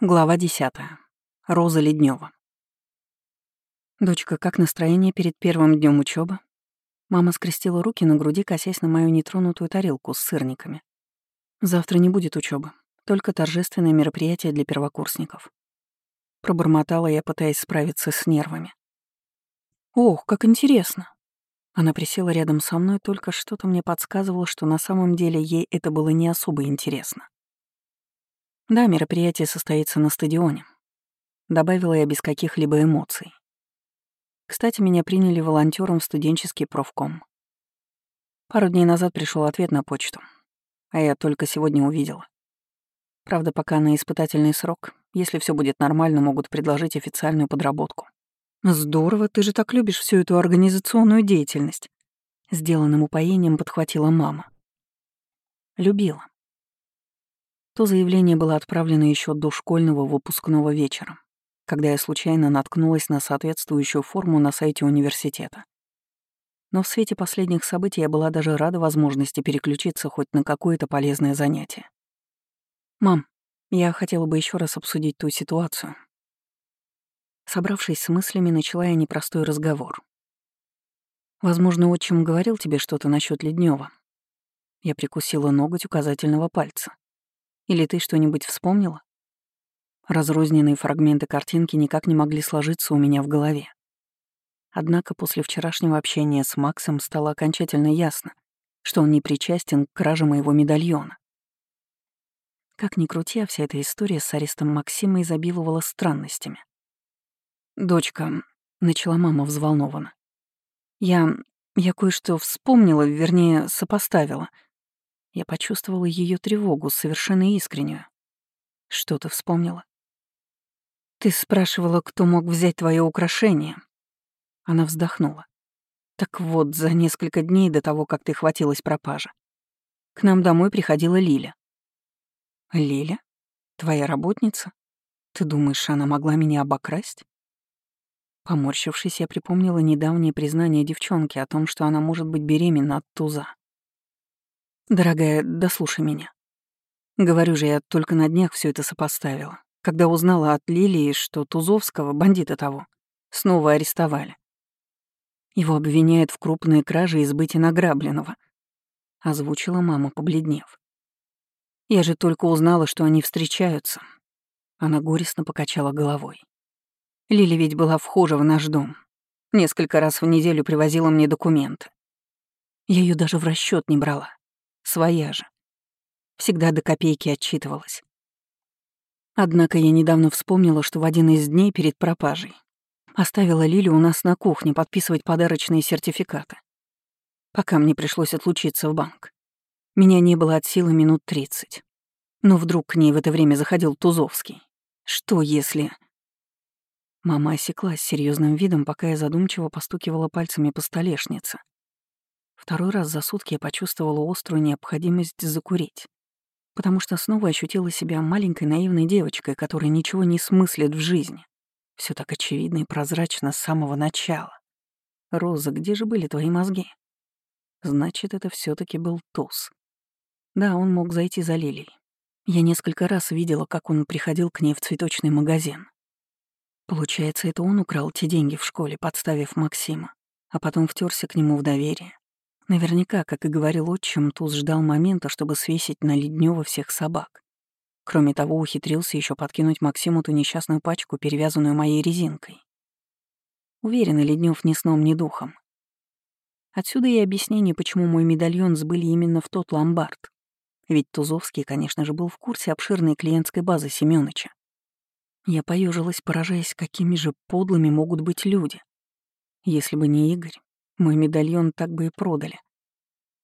Глава 10. Роза Леднева. «Дочка, как настроение перед первым днем учебы? Мама скрестила руки на груди, косясь на мою нетронутую тарелку с сырниками. «Завтра не будет учебы, только торжественное мероприятие для первокурсников». Пробормотала я, пытаясь справиться с нервами. «Ох, как интересно!» Она присела рядом со мной, только что-то мне подсказывало, что на самом деле ей это было не особо интересно. Да, мероприятие состоится на стадионе. Добавила я без каких-либо эмоций. Кстати, меня приняли волонтером в студенческий профком. Пару дней назад пришел ответ на почту, а я только сегодня увидела. Правда, пока на испытательный срок, если все будет нормально, могут предложить официальную подработку. Здорово, ты же так любишь всю эту организационную деятельность. Сделанным упоением подхватила мама. Любила. То заявление было отправлено еще до школьного выпускного вечера, когда я случайно наткнулась на соответствующую форму на сайте университета. Но в свете последних событий я была даже рада возможности переключиться хоть на какое-то полезное занятие. «Мам, я хотела бы еще раз обсудить ту ситуацию». Собравшись с мыслями, начала я непростой разговор. «Возможно, отчим говорил тебе что-то насчет Леднева. Я прикусила ноготь указательного пальца. Или ты что-нибудь вспомнила? Разрозненные фрагменты картинки никак не могли сложиться у меня в голове. Однако после вчерашнего общения с Максом стало окончательно ясно, что он не причастен к краже моего медальона. Как ни крути, а вся эта история с арестом Максима изобиловала странностями. «Дочка», — начала мама взволнованно, — «я... я кое-что вспомнила, вернее, сопоставила». Я почувствовала ее тревогу, совершенно искреннюю. Что ты вспомнила? Ты спрашивала, кто мог взять твое украшение. Она вздохнула. Так вот, за несколько дней до того, как ты хватилась пропажи, к нам домой приходила Лиля. Лиля? Твоя работница? Ты думаешь, она могла меня обокрасть? Поморщившись, я припомнила недавнее признание девчонки о том, что она может быть беременна от туза. «Дорогая, дослушай меня. Говорю же, я только на днях все это сопоставила, когда узнала от Лилии, что Тузовского, бандита того, снова арестовали. Его обвиняют в крупной краже и сбытии награбленного», — озвучила мама, побледнев. «Я же только узнала, что они встречаются». Она горестно покачала головой. Лили ведь была вхожа в наш дом. Несколько раз в неделю привозила мне документы. Я ее даже в расчет не брала. Своя же. Всегда до копейки отчитывалась. Однако я недавно вспомнила, что в один из дней перед пропажей оставила Лилю у нас на кухне подписывать подарочные сертификаты. Пока мне пришлось отлучиться в банк. Меня не было от силы минут тридцать. Но вдруг к ней в это время заходил Тузовский. Что если... Мама осеклась серьезным видом, пока я задумчиво постукивала пальцами по столешнице, Второй раз за сутки я почувствовала острую необходимость закурить, потому что снова ощутила себя маленькой наивной девочкой, которая ничего не смыслит в жизни. Все так очевидно и прозрачно с самого начала. «Роза, где же были твои мозги?» Значит, это все таки был туз. Да, он мог зайти за Лилией. Я несколько раз видела, как он приходил к ней в цветочный магазин. Получается, это он украл те деньги в школе, подставив Максима, а потом втерся к нему в доверие. Наверняка, как и говорил отчим, Туз ждал момента, чтобы свесить на Леднева всех собак. Кроме того, ухитрился еще подкинуть Максиму ту несчастную пачку, перевязанную моей резинкой. Уверена, Леднев ни сном, ни духом. Отсюда и объяснение, почему мой медальон сбыли именно в тот ломбард. Ведь Тузовский, конечно же, был в курсе обширной клиентской базы Семёныча. Я поежилась, поражаясь, какими же подлыми могут быть люди. Если бы не Игорь, мой медальон так бы и продали.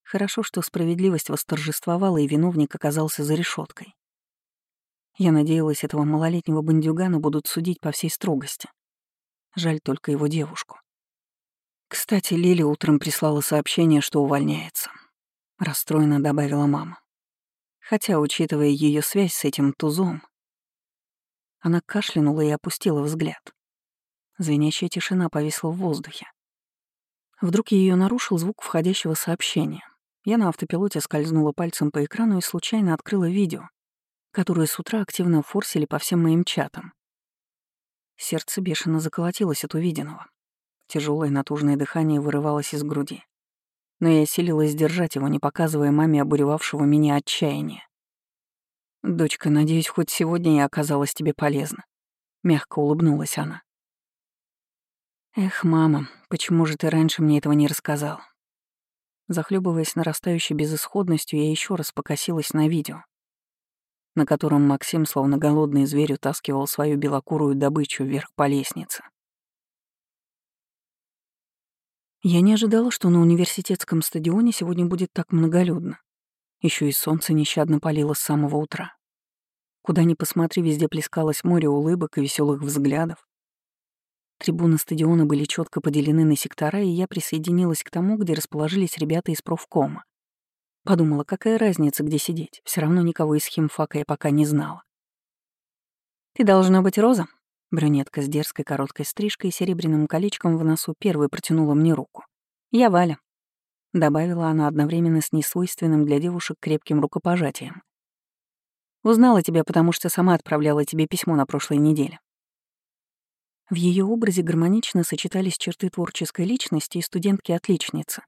Хорошо, что справедливость восторжествовала, и виновник оказался за решеткой. Я надеялась, этого малолетнего бандюгана будут судить по всей строгости. Жаль только его девушку. Кстати, Лили утром прислала сообщение, что увольняется. Расстроенно добавила мама. Хотя, учитывая ее связь с этим тузом, она кашлянула и опустила взгляд. Звенящая тишина повисла в воздухе. Вдруг ее нарушил звук входящего сообщения. Я на автопилоте скользнула пальцем по экрану и случайно открыла видео, которые с утра активно форсили по всем моим чатам. Сердце бешено заколотилось от увиденного. Тяжелое натужное дыхание вырывалось из груди. Но я силилась сдержать его, не показывая маме обуревавшего меня отчаяния. «Дочка, надеюсь, хоть сегодня я оказалась тебе полезна», — мягко улыбнулась она. «Эх, мама, почему же ты раньше мне этого не рассказал?» Захлебываясь нарастающей безысходностью, я еще раз покосилась на видео, на котором Максим, словно голодный зверь, утаскивал свою белокурую добычу вверх по лестнице. Я не ожидала, что на университетском стадионе сегодня будет так многолюдно. Еще и солнце нещадно палило с самого утра. Куда ни посмотри, везде плескалось море улыбок и веселых взглядов. Трибуны стадиона были четко поделены на сектора, и я присоединилась к тому, где расположились ребята из профкома. Подумала, какая разница, где сидеть. Все равно никого из химфака я пока не знала. «Ты должна быть Роза?» Брюнетка с дерзкой короткой стрижкой и серебряным колечком в носу первой протянула мне руку. «Я Валя», — добавила она одновременно с несвойственным для девушек крепким рукопожатием. «Узнала тебя, потому что сама отправляла тебе письмо на прошлой неделе. В ее образе гармонично сочетались черты творческой личности и студентки-отличницы.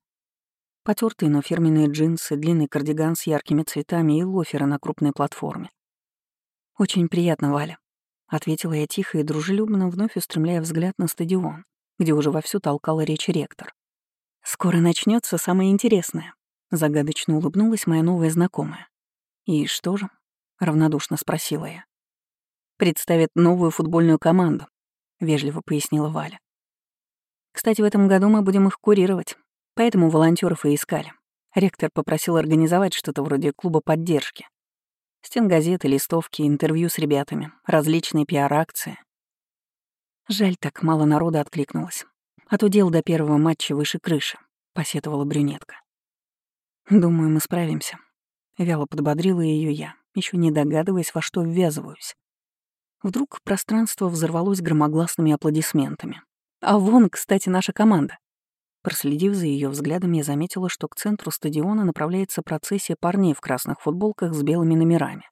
Потертые, но фирменные джинсы, длинный кардиган с яркими цветами и лоферы на крупной платформе. «Очень приятно, Валя», — ответила я тихо и дружелюбно, вновь устремляя взгляд на стадион, где уже вовсю толкала речь ректор. «Скоро начнется самое интересное», — загадочно улыбнулась моя новая знакомая. «И что же?» — равнодушно спросила я. «Представят новую футбольную команду, — вежливо пояснила Валя. «Кстати, в этом году мы будем их курировать, поэтому волонтеров и искали. Ректор попросил организовать что-то вроде клуба поддержки. Стенгазеты, листовки, интервью с ребятами, различные пиар-акции. Жаль, так мало народа откликнулось. А то дел до первого матча выше крыши, — посетовала брюнетка. «Думаю, мы справимся», — вяло подбодрила ее я, еще не догадываясь, во что ввязываюсь. Вдруг пространство взорвалось громогласными аплодисментами. «А вон, кстати, наша команда». Проследив за ее взглядом, я заметила, что к центру стадиона направляется процессия парней в красных футболках с белыми номерами.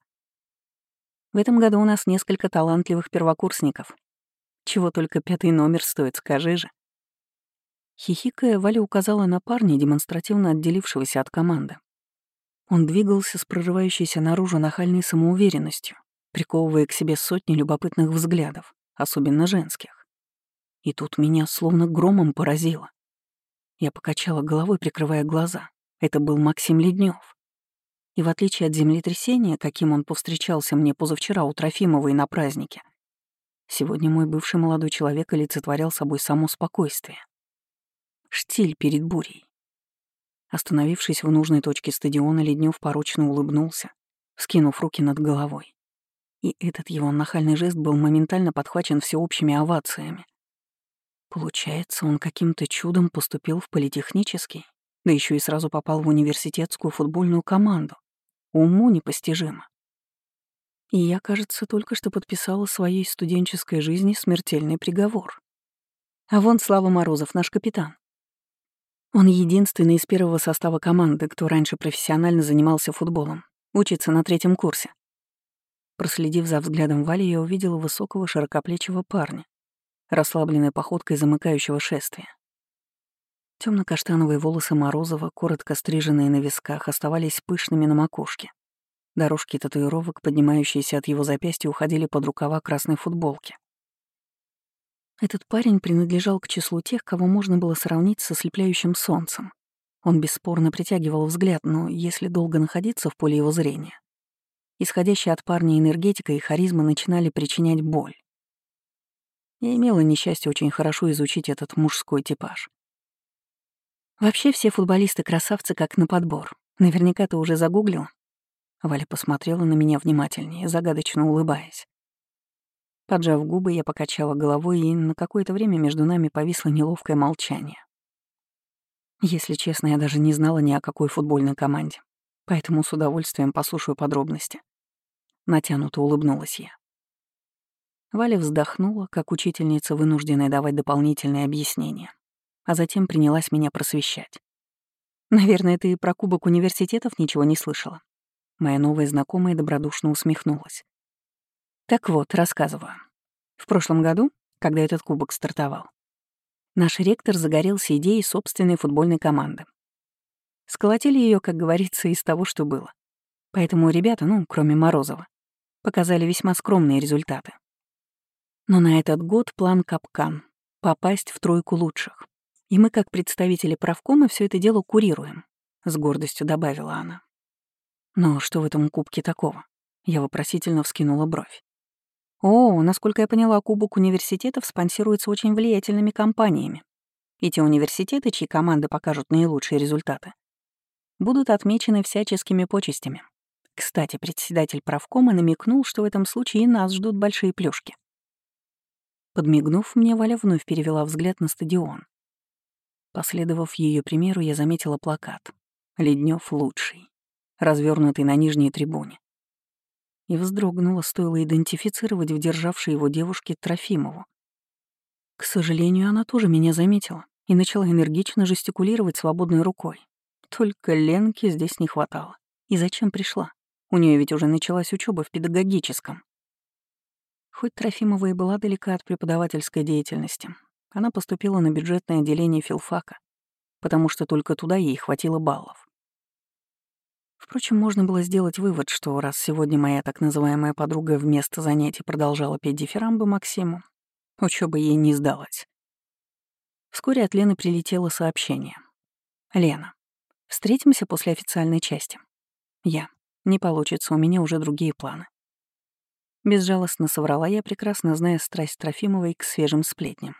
В этом году у нас несколько талантливых первокурсников. Чего только пятый номер стоит, скажи же. Хихикая, Валя указала на парня, демонстративно отделившегося от команды. Он двигался с прорывающейся наружу нахальной самоуверенностью, приковывая к себе сотни любопытных взглядов, особенно женских. И тут меня словно громом поразило. Я покачала головой, прикрывая глаза. Это был Максим Леднев. И в отличие от землетрясения, каким он повстречался мне позавчера у Трофимовой на празднике, сегодня мой бывший молодой человек олицетворял собой само спокойствие. Штиль перед бурей. Остановившись в нужной точке стадиона, Леднев порочно улыбнулся, скинув руки над головой. И этот его нахальный жест был моментально подхвачен всеобщими овациями. Получается, он каким-то чудом поступил в политехнический, да еще и сразу попал в университетскую футбольную команду. Уму непостижимо. И я, кажется, только что подписала своей студенческой жизни смертельный приговор. А вон Слава Морозов, наш капитан. Он единственный из первого состава команды, кто раньше профессионально занимался футболом. Учится на третьем курсе. Проследив за взглядом Вали, я увидела высокого широкоплечего парня, расслабленной походкой замыкающего шествия. Темно-каштановые волосы Морозова, коротко стриженные на висках, оставались пышными на макушке. Дорожки татуировок, поднимающиеся от его запястья, уходили под рукава красной футболки. Этот парень принадлежал к числу тех, кого можно было сравнить со слепляющим солнцем. Он бесспорно притягивал взгляд, но если долго находиться в поле его зрения, Исходящая от парня энергетика и харизма начинали причинять боль. Я имела несчастье очень хорошо изучить этот мужской типаж. Вообще все футболисты красавцы как на подбор. Наверняка ты уже загуглил. Валя посмотрела на меня внимательнее, загадочно улыбаясь. Поджав губы, я покачала головой, и на какое-то время между нами повисло неловкое молчание. Если честно, я даже не знала ни о какой футбольной команде поэтому с удовольствием послушаю подробности. Натянуто улыбнулась я. Валя вздохнула, как учительница, вынужденная давать дополнительные объяснения, а затем принялась меня просвещать. «Наверное, ты про кубок университетов ничего не слышала. Моя новая знакомая добродушно усмехнулась. Так вот, рассказываю. В прошлом году, когда этот кубок стартовал, наш ректор загорелся идеей собственной футбольной команды. Сколотили ее, как говорится, из того, что было. Поэтому ребята, ну, кроме Морозова, показали весьма скромные результаты. Но на этот год план капкан — попасть в тройку лучших. И мы, как представители правкома, все это дело курируем, — с гордостью добавила она. Но что в этом кубке такого? Я вопросительно вскинула бровь. О, насколько я поняла, кубок университетов спонсируется очень влиятельными компаниями. И те университеты, чьи команды покажут наилучшие результаты, будут отмечены всяческими почестями. Кстати, председатель правкома намекнул, что в этом случае нас ждут большие плюшки. Подмигнув мне, Валя вновь перевела взгляд на стадион. Последовав ее примеру, я заметила плакат «Леднев лучший», развернутый на нижней трибуне. И вздрогнула, стоило идентифицировать в державшей его девушке Трофимову. К сожалению, она тоже меня заметила и начала энергично жестикулировать свободной рукой. Только Ленки здесь не хватало. И зачем пришла? У нее ведь уже началась учеба в педагогическом. Хоть Трофимова и была далека от преподавательской деятельности, она поступила на бюджетное отделение филфака, потому что только туда ей хватило баллов. Впрочем, можно было сделать вывод, что раз сегодня моя так называемая подруга вместо занятий продолжала петь дифирамбы Максиму, учеба ей не сдалась. Вскоре от Лены прилетело сообщение. «Лена, Встретимся после официальной части. Я. Не получится, у меня уже другие планы. Безжалостно соврала я, прекрасно зная страсть Трофимовой к свежим сплетням.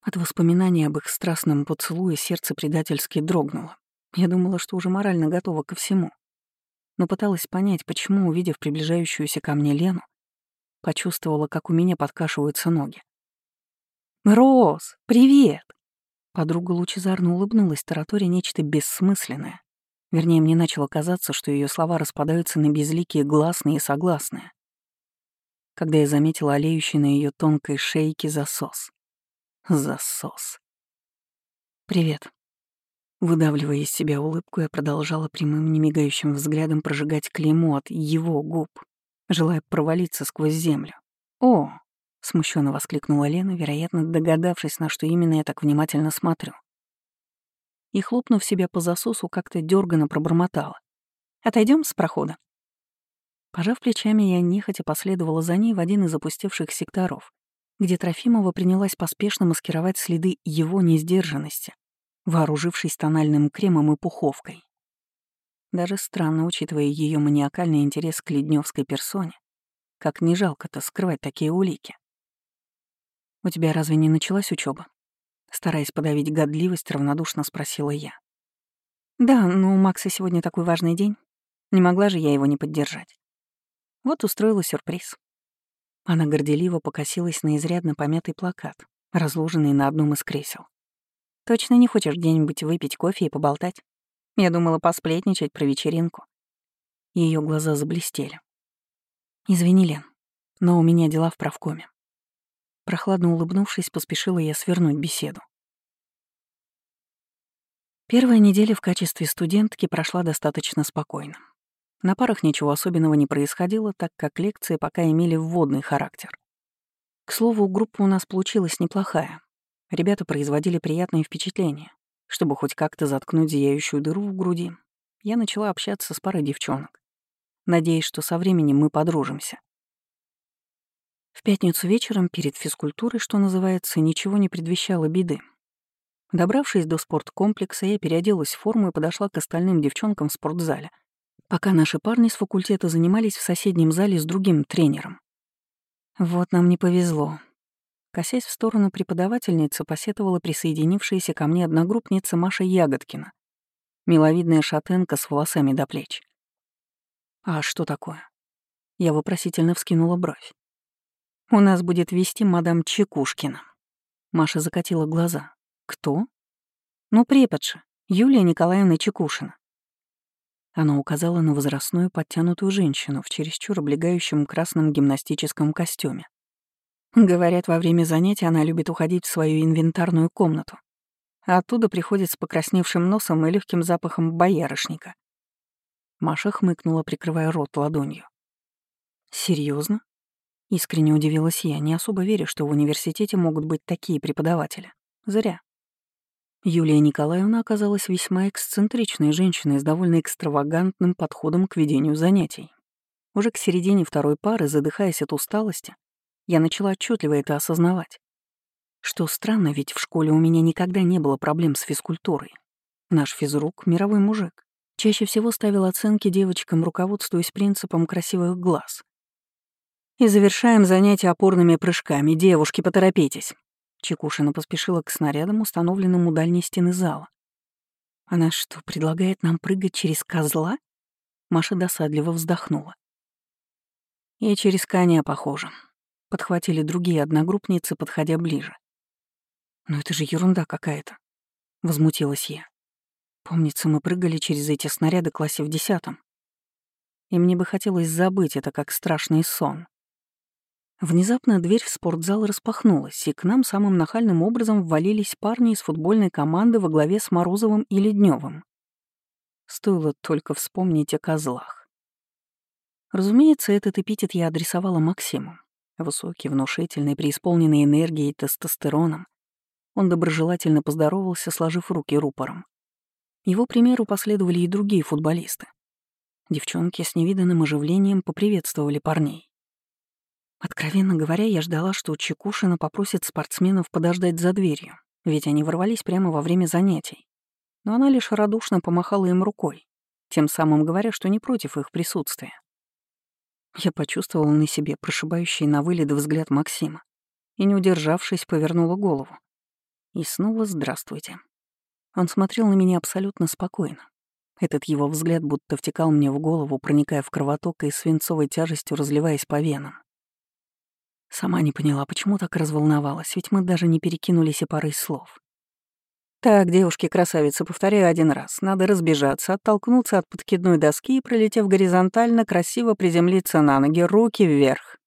От воспоминаний об их страстном поцелуе сердце предательски дрогнуло. Я думала, что уже морально готова ко всему. Но пыталась понять, почему, увидев приближающуюся ко мне Лену, почувствовала, как у меня подкашиваются ноги. «Рос, привет!» Подруга лучезарно улыбнулась, тараторя нечто бессмысленное. Вернее, мне начало казаться, что ее слова распадаются на безликие гласные и согласные. Когда я заметила олеющий на ее тонкой шейке засос. Засос. «Привет». Выдавливая из себя улыбку, я продолжала прямым, немигающим взглядом прожигать клеймо от его губ, желая провалиться сквозь землю. «О, Смущенно воскликнула Лена, вероятно, догадавшись, на что именно я так внимательно смотрю. И, хлопнув себя по засосу, как-то дёрганно пробормотала. Отойдем с прохода. Пожав плечами, я нехотя последовала за ней в один из опустевших секторов, где Трофимова принялась поспешно маскировать следы его несдержанности, вооружившись тональным кремом и пуховкой. Даже странно, учитывая ее маниакальный интерес к ледневской персоне, как не жалко-то скрывать такие улики. «У тебя разве не началась учеба? Стараясь подавить годливость, равнодушно спросила я. «Да, но у Макса сегодня такой важный день. Не могла же я его не поддержать. Вот устроила сюрприз». Она горделиво покосилась на изрядно помятый плакат, разложенный на одном из кресел. «Точно не хочешь где-нибудь выпить кофе и поболтать? Я думала посплетничать про вечеринку». Ее глаза заблестели. «Извини, Лен, но у меня дела в правкоме. Прохладно улыбнувшись, поспешила я свернуть беседу. Первая неделя в качестве студентки прошла достаточно спокойно. На парах ничего особенного не происходило, так как лекции пока имели вводный характер. К слову, группа у нас получилась неплохая. Ребята производили приятное впечатление. Чтобы хоть как-то заткнуть зияющую дыру в груди, я начала общаться с парой девчонок, надеясь, что со временем мы подружимся. В пятницу вечером перед физкультурой, что называется, ничего не предвещало беды. Добравшись до спорткомплекса, я переоделась в форму и подошла к остальным девчонкам в спортзале, пока наши парни с факультета занимались в соседнем зале с другим тренером. Вот нам не повезло. Косясь в сторону преподавательницы, посетовала присоединившаяся ко мне одногруппница Маша Ягодкина, миловидная шатенка с волосами до плеч. «А что такое?» Я вопросительно вскинула бровь. У нас будет вести мадам Чекушкина. Маша закатила глаза. Кто? Ну, преподша, Юлия Николаевна Чекушина. Она указала на возрастную подтянутую женщину в чересчур облегающем красном гимнастическом костюме. Говорят, во время занятий она любит уходить в свою инвентарную комнату. Оттуда приходит с покрасневшим носом и легким запахом боярышника. Маша хмыкнула, прикрывая рот ладонью. Серьезно? Искренне удивилась я, не особо веря, что в университете могут быть такие преподаватели. Зря. Юлия Николаевна оказалась весьма эксцентричной женщиной с довольно экстравагантным подходом к ведению занятий. Уже к середине второй пары, задыхаясь от усталости, я начала отчетливо это осознавать. Что странно, ведь в школе у меня никогда не было проблем с физкультурой. Наш физрук — мировой мужик. Чаще всего ставил оценки девочкам, руководствуясь принципом красивых глаз. И завершаем занятие опорными прыжками. Девушки, поторопитесь. Чекушина поспешила к снарядам, установленным у дальней стены зала. «Она что, предлагает нам прыгать через козла?» Маша досадливо вздохнула. «И через коня, похоже», — подхватили другие одногруппницы, подходя ближе. «Но это же ерунда какая-то», — возмутилась я. «Помнится, мы прыгали через эти снаряды классе в десятом. И мне бы хотелось забыть это как страшный сон. Внезапно дверь в спортзал распахнулась, и к нам самым нахальным образом ввалились парни из футбольной команды во главе с Морозовым и Ледневым. Стоило только вспомнить о козлах. Разумеется, этот эпитет я адресовала Максиму. Высокий, внушительный, преисполненный энергией и тестостероном. Он доброжелательно поздоровался, сложив руки рупором. Его примеру последовали и другие футболисты. Девчонки с невиданным оживлением поприветствовали парней. Откровенно говоря, я ждала, что Чекушина попросит спортсменов подождать за дверью, ведь они ворвались прямо во время занятий. Но она лишь радушно помахала им рукой, тем самым говоря, что не против их присутствия. Я почувствовала на себе прошибающий на вылет взгляд Максима и, не удержавшись, повернула голову. И снова «здравствуйте». Он смотрел на меня абсолютно спокойно. Этот его взгляд будто втекал мне в голову, проникая в кровоток и свинцовой тяжестью разливаясь по венам. Сама не поняла, почему так разволновалась, ведь мы даже не перекинулись и парой слов. «Так, девушки-красавицы, повторяю один раз. Надо разбежаться, оттолкнуться от подкидной доски и, пролетев горизонтально, красиво приземлиться на ноги, руки вверх».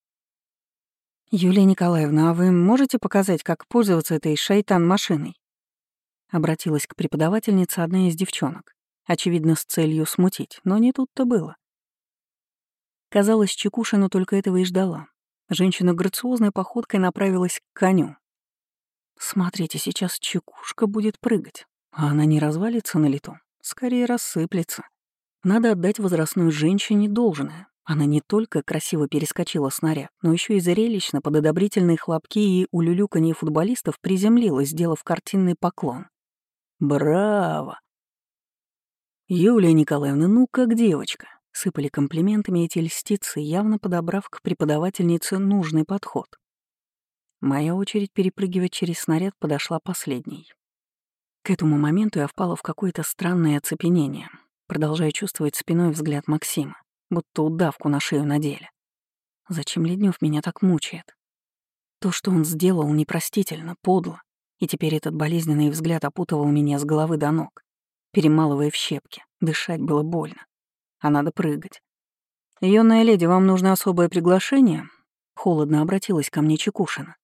«Юлия Николаевна, а вы можете показать, как пользоваться этой шайтан-машиной?» Обратилась к преподавательнице одна из девчонок, очевидно, с целью смутить, но не тут-то было. Казалось, Чекушину только этого и ждала. Женщина грациозной походкой направилась к коню. Смотрите, сейчас чекушка будет прыгать, а она не развалится на лету, скорее рассыплется. Надо отдать возрастной женщине должное. Она не только красиво перескочила снаряд, но еще и зрелищно под одобрительные хлопки и улюлюканье футболистов приземлилась, сделав картинный поклон. «Браво!» «Юлия Николаевна, ну как девочка!» Сыпали комплиментами эти льстицы, явно подобрав к преподавательнице нужный подход. Моя очередь перепрыгивать через снаряд подошла последней. К этому моменту я впала в какое-то странное оцепенение, продолжая чувствовать спиной взгляд Максима, будто удавку на шею надели. Зачем Леднев меня так мучает? То, что он сделал, непростительно, подло, и теперь этот болезненный взгляд опутывал меня с головы до ног, перемалывая в щепки, дышать было больно а надо прыгать. «Юная леди, вам нужно особое приглашение?» Холодно обратилась ко мне Чекушина.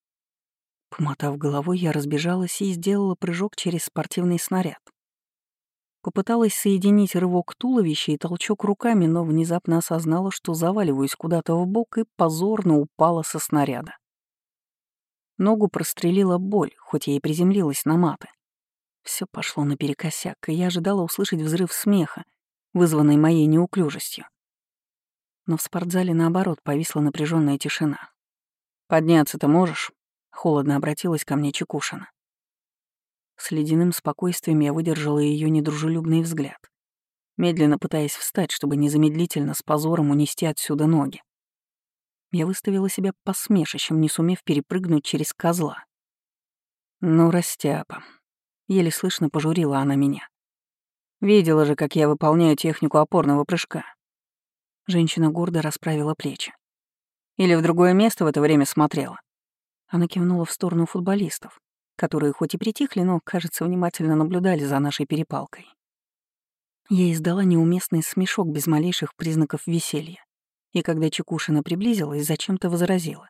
Помотав головой, я разбежалась и сделала прыжок через спортивный снаряд. Попыталась соединить рывок туловища и толчок руками, но внезапно осознала, что заваливаюсь куда-то в бок и позорно упала со снаряда. Ногу прострелила боль, хоть я и приземлилась на маты. Все пошло наперекосяк, и я ожидала услышать взрыв смеха, вызванной моей неуклюжестью. Но в спортзале, наоборот, повисла напряженная тишина. «Подняться-то можешь?» — холодно обратилась ко мне Чекушина. С ледяным спокойствием я выдержала ее недружелюбный взгляд, медленно пытаясь встать, чтобы незамедлительно с позором унести отсюда ноги. Я выставила себя посмешищем, не сумев перепрыгнуть через козла. «Ну, растяпа», — еле слышно пожурила она меня. Видела же, как я выполняю технику опорного прыжка. Женщина гордо расправила плечи. Или в другое место в это время смотрела. Она кивнула в сторону футболистов, которые хоть и притихли, но, кажется, внимательно наблюдали за нашей перепалкой. Я издала неуместный смешок без малейших признаков веселья, и когда Чекушина приблизилась, зачем-то возразила.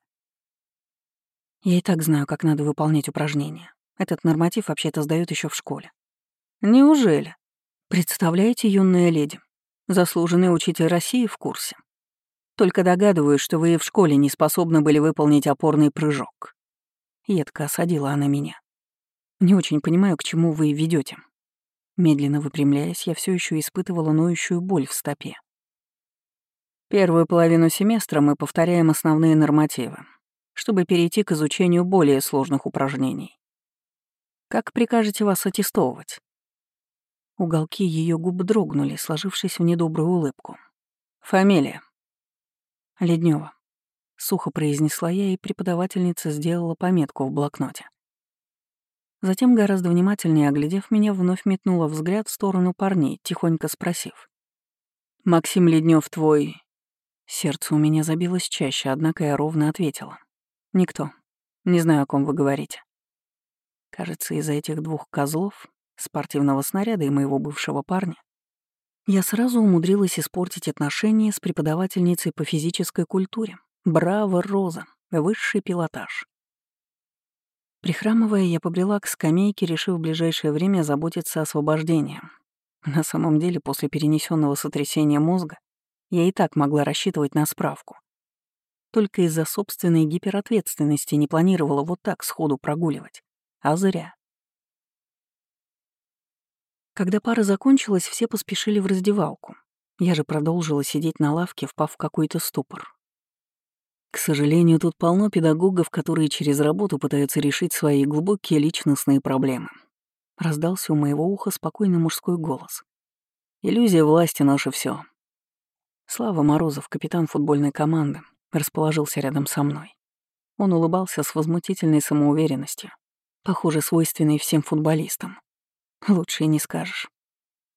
Я и так знаю, как надо выполнять упражнения. Этот норматив вообще-то сдают еще в школе. Неужели? Представляете, юная леди? Заслуженный учитель России в курсе. Только догадываюсь, что вы и в школе не способны были выполнить опорный прыжок. Едко осадила она меня. Не очень понимаю, к чему вы ведете. Медленно выпрямляясь, я все еще испытывала ноющую боль в стопе. Первую половину семестра мы повторяем основные нормативы, чтобы перейти к изучению более сложных упражнений. Как прикажете вас аттестовывать? Уголки ее губ дрогнули, сложившись в недобрую улыбку. Фамилия. Леднева. Сухо произнесла я, и преподавательница сделала пометку в блокноте. Затем, гораздо внимательнее оглядев меня, вновь метнула взгляд в сторону парней, тихонько спросив. «Максим Леднев твой...» Сердце у меня забилось чаще, однако я ровно ответила. «Никто. Не знаю, о ком вы говорите». Кажется, из-за этих двух козлов, спортивного снаряда и моего бывшего парня, я сразу умудрилась испортить отношения с преподавательницей по физической культуре. Браво, Роза, высший пилотаж. Прихрамывая, я побрела к скамейке, решив в ближайшее время заботиться освобождением. На самом деле, после перенесенного сотрясения мозга, я и так могла рассчитывать на справку. Только из-за собственной гиперответственности не планировала вот так сходу прогуливать. А зря. Когда пара закончилась, все поспешили в раздевалку. Я же продолжила сидеть на лавке, впав в какой-то ступор. К сожалению, тут полно педагогов, которые через работу пытаются решить свои глубокие личностные проблемы. Раздался у моего уха спокойный мужской голос. Иллюзия власти — наше все. Слава Морозов, капитан футбольной команды, расположился рядом со мной. Он улыбался с возмутительной самоуверенностью, похоже, свойственный всем футболистам. Лучше и не скажешь.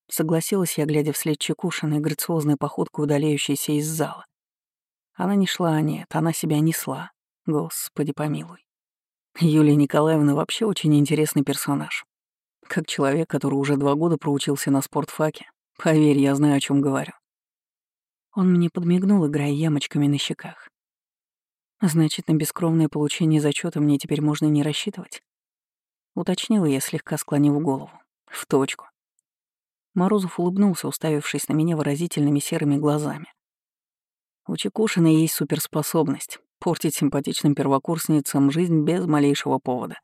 Согласилась я, глядя вслед Чекушиной грациозной походкой, удаляющейся из зала. Она не шла, нет, она себя несла. Господи помилуй. Юлия Николаевна вообще очень интересный персонаж. Как человек, который уже два года проучился на спортфаке, поверь, я знаю, о чем говорю. Он мне подмигнул, играя ямочками на щеках. Значит, на бескровное получение зачета мне теперь можно не рассчитывать? Уточнила я, слегка склонив голову. В точку. Морозов улыбнулся, уставившись на меня выразительными серыми глазами. У Чекушина есть суперспособность портить симпатичным первокурсницам жизнь без малейшего повода.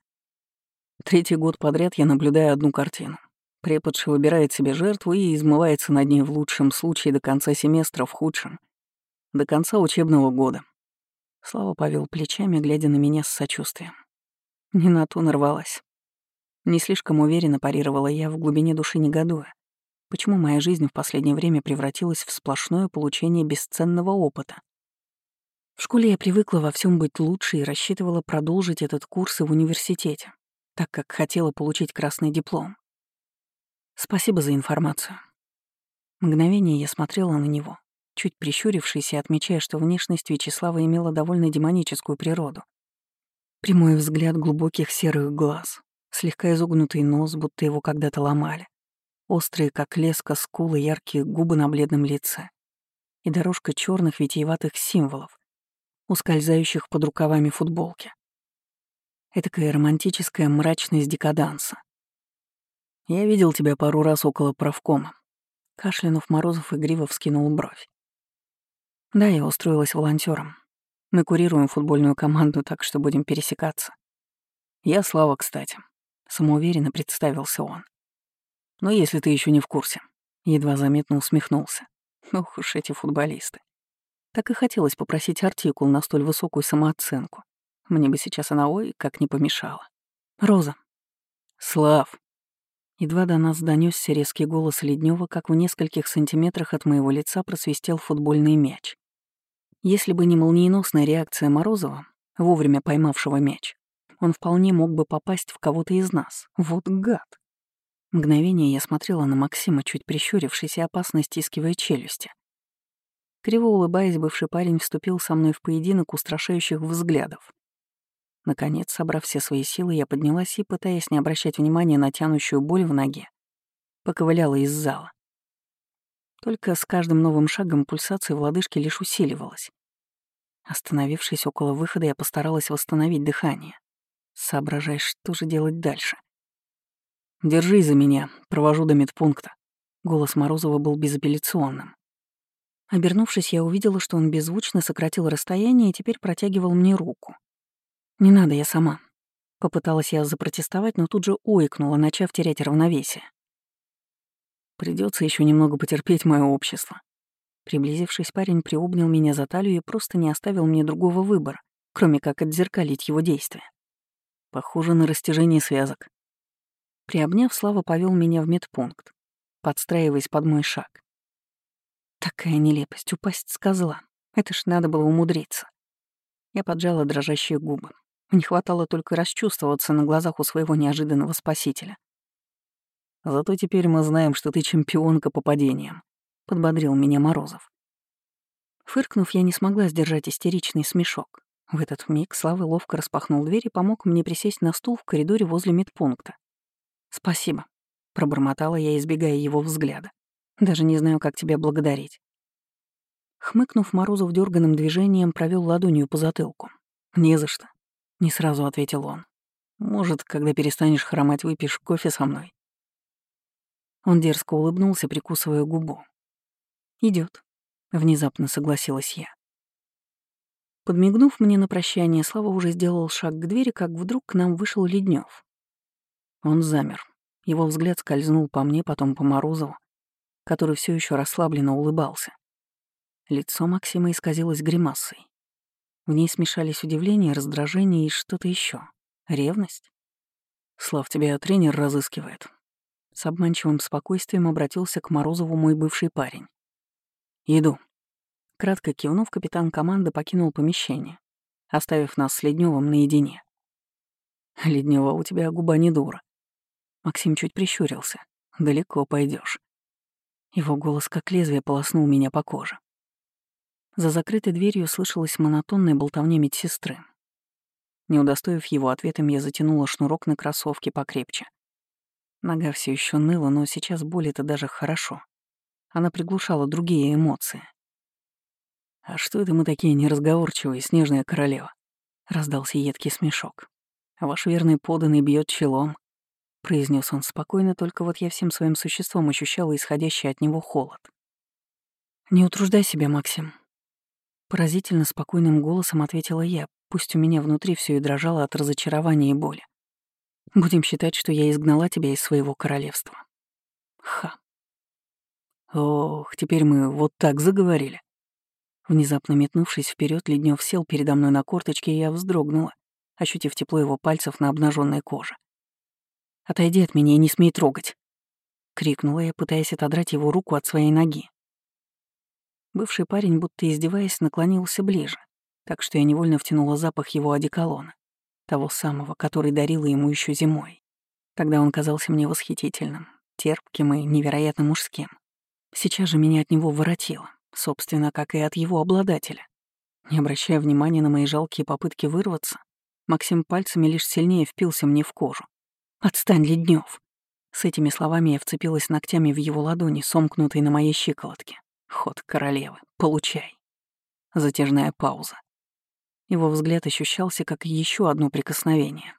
Третий год подряд я наблюдаю одну картину. Преподша выбирает себе жертву и измывается над ней в лучшем случае до конца семестра, в худшем — до конца учебного года. Слава повел плечами, глядя на меня с сочувствием. Не на то нарвалась. Не слишком уверенно парировала я в глубине души негодуя. Почему моя жизнь в последнее время превратилась в сплошное получение бесценного опыта? В школе я привыкла во всем быть лучше и рассчитывала продолжить этот курс и в университете, так как хотела получить красный диплом. Спасибо за информацию. Мгновение я смотрела на него, чуть прищурившись и отмечая, что внешность Вячеслава имела довольно демоническую природу. Прямой взгляд глубоких серых глаз, слегка изогнутый нос, будто его когда-то ломали, острые, как леска, скулы, яркие губы на бледном лице и дорожка черных витиеватых символов, ускользающих под рукавами футболки. Этакая романтическая мрачность декаданса. Я видел тебя пару раз около правкома. Кашлянув Морозов игриво вскинул бровь. Да, я устроилась волонтером. Мы курируем футбольную команду, так что будем пересекаться. Я Слава, кстати. Самоуверенно представился он. Но если ты еще не в курсе, едва заметно усмехнулся. Ох уж эти футболисты. Так и хотелось попросить артикул на столь высокую самооценку. Мне бы сейчас она ой как не помешала. Роза. Слав. Едва до нас донесся резкий голос Леднева, как в нескольких сантиметрах от моего лица просвистел футбольный мяч. Если бы не молниеносная реакция Морозова, вовремя поймавшего мяч, он вполне мог бы попасть в кого-то из нас. Вот гад. Мгновение я смотрела на Максима, чуть прищурившись и опасно стискивая челюсти. Криво улыбаясь, бывший парень вступил со мной в поединок устрашающих взглядов. Наконец, собрав все свои силы, я поднялась и, пытаясь не обращать внимания на тянущую боль в ноге, поковыляла из зала. Только с каждым новым шагом пульсация в лодыжке лишь усиливалась. Остановившись около выхода, я постаралась восстановить дыхание соображая, что же делать дальше. «Держись за меня, провожу до медпункта». Голос Морозова был безапелляционным. Обернувшись, я увидела, что он беззвучно сократил расстояние и теперь протягивал мне руку. «Не надо, я сама». Попыталась я запротестовать, но тут же ойкнула, начав терять равновесие. Придется еще немного потерпеть мое общество. Приблизившись, парень приобнял меня за талию и просто не оставил мне другого выбора, кроме как отзеркалить его действия. Похоже на растяжение связок. Приобняв, Слава повел меня в медпункт, подстраиваясь под мой шаг. Такая нелепость, упасть с козла. Это ж надо было умудриться. Я поджала дрожащие губы. Не хватало только расчувствоваться на глазах у своего неожиданного спасителя. «Зато теперь мы знаем, что ты чемпионка по падениям», — подбодрил меня Морозов. Фыркнув, я не смогла сдержать истеричный смешок. В этот миг Слава ловко распахнул дверь и помог мне присесть на стул в коридоре возле медпункта. «Спасибо», — пробормотала я, избегая его взгляда. «Даже не знаю, как тебя благодарить». Хмыкнув, Морозов дерганым движением провел ладонью по затылку. «Не за что», — не сразу ответил он. «Может, когда перестанешь хромать, выпьешь кофе со мной?» Он дерзко улыбнулся, прикусывая губу. Идет, внезапно согласилась я. Подмигнув мне на прощание, Слава уже сделал шаг к двери, как вдруг к нам вышел Леднев. Он замер. Его взгляд скользнул по мне, потом по Морозову, который все еще расслабленно улыбался. Лицо Максима исказилось гримасой. В ней смешались удивление, раздражение и что-то еще. Ревность? «Слав, тебя тренер разыскивает», с обманчивым спокойствием обратился к Морозову мой бывший парень. «Иду». Кратко кивнув, капитан команды покинул помещение, оставив нас с Ледневым наедине. «Леднева, у тебя губа не дура». Максим чуть прищурился. «Далеко пойдешь. Его голос как лезвие полоснул меня по коже. За закрытой дверью слышалась монотонная болтовня медсестры. Не удостоив его ответом, я затянула шнурок на кроссовке покрепче — Нога все еще ныла, но сейчас боль это даже хорошо. Она приглушала другие эмоции. «А что это мы такие неразговорчивые, снежная королева?» — раздался едкий смешок. «Ваш верный поданный бьет челом», — произнес он спокойно, только вот я всем своим существом ощущала исходящий от него холод. «Не утруждай себя, Максим». Поразительно спокойным голосом ответила я, пусть у меня внутри все и дрожало от разочарования и боли. Будем считать, что я изгнала тебя из своего королевства. Ха. Ох, теперь мы вот так заговорили. Внезапно метнувшись вперед, Леднев сел передо мной на корточке, и я вздрогнула, ощутив тепло его пальцев на обнаженной коже. «Отойди от меня и не смей трогать!» — крикнула я, пытаясь отодрать его руку от своей ноги. Бывший парень, будто издеваясь, наклонился ближе, так что я невольно втянула запах его одеколона того самого, который дарила ему еще зимой. Тогда он казался мне восхитительным, терпким и невероятно мужским. Сейчас же меня от него воротило, собственно, как и от его обладателя. Не обращая внимания на мои жалкие попытки вырваться, Максим пальцами лишь сильнее впился мне в кожу. «Отстань, Леднев! С этими словами я вцепилась ногтями в его ладони, сомкнутой на моей щиколотке. Ход королевы. Получай. Затяжная пауза. Его взгляд ощущался как еще одно прикосновение.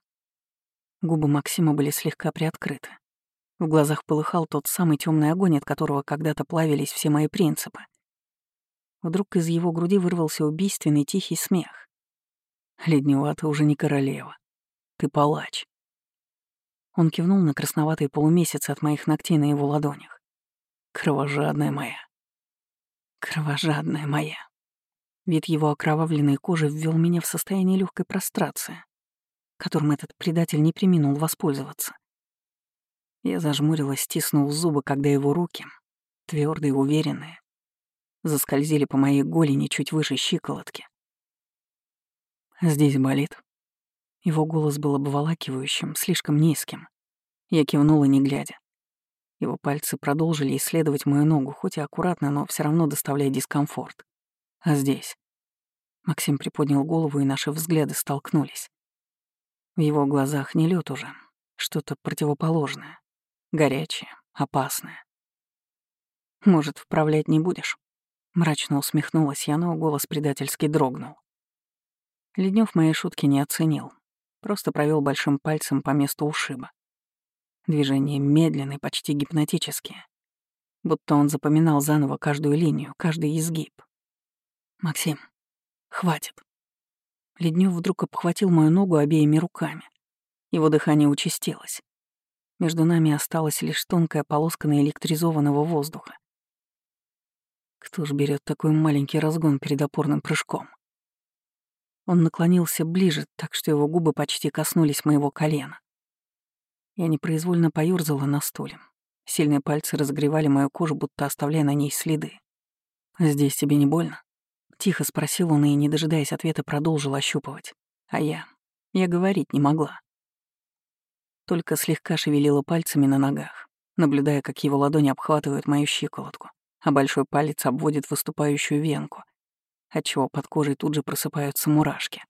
Губы Максима были слегка приоткрыты. В глазах полыхал тот самый темный огонь, от которого когда-то плавились все мои принципы. Вдруг из его груди вырвался убийственный тихий смех. «Леднева, ты уже не королева. Ты палач». Он кивнул на красноватые полумесяцы от моих ногтей на его ладонях. «Кровожадная моя». «Кровожадная моя». Вид его окровавленной кожи ввел меня в состояние легкой прострации, которым этот предатель не приминул воспользоваться. Я зажмурилась, стиснув зубы, когда его руки, твердые, уверенные, заскользили по моей голени чуть выше щиколотки. «Здесь болит». Его голос был обволакивающим, слишком низким. Я кивнула, не глядя. Его пальцы продолжили исследовать мою ногу, хоть и аккуратно, но все равно доставляя дискомфорт. А здесь? Максим приподнял голову, и наши взгляды столкнулись. В его глазах не лед уже, что-то противоположное, горячее, опасное. «Может, вправлять не будешь?» Мрачно усмехнулась я, но голос предательски дрогнул. Леднев моей шутки не оценил, просто провел большим пальцем по месту ушиба. Движения медленные, почти гипнотические. будто он запоминал заново каждую линию, каждый изгиб. «Максим, хватит». Леднев вдруг обхватил мою ногу обеими руками. Его дыхание участилось. Между нами осталась лишь тонкая полоска наэлектризованного воздуха. Кто ж берет такой маленький разгон перед опорным прыжком? Он наклонился ближе, так что его губы почти коснулись моего колена. Я непроизвольно поёрзала на стуле. Сильные пальцы разогревали мою кожу, будто оставляя на ней следы. «Здесь тебе не больно?» Тихо спросил он и, не дожидаясь ответа, продолжил ощупывать. А я... Я говорить не могла. Только слегка шевелила пальцами на ногах, наблюдая, как его ладони обхватывают мою щиколотку, а большой палец обводит выступающую венку, отчего под кожей тут же просыпаются мурашки.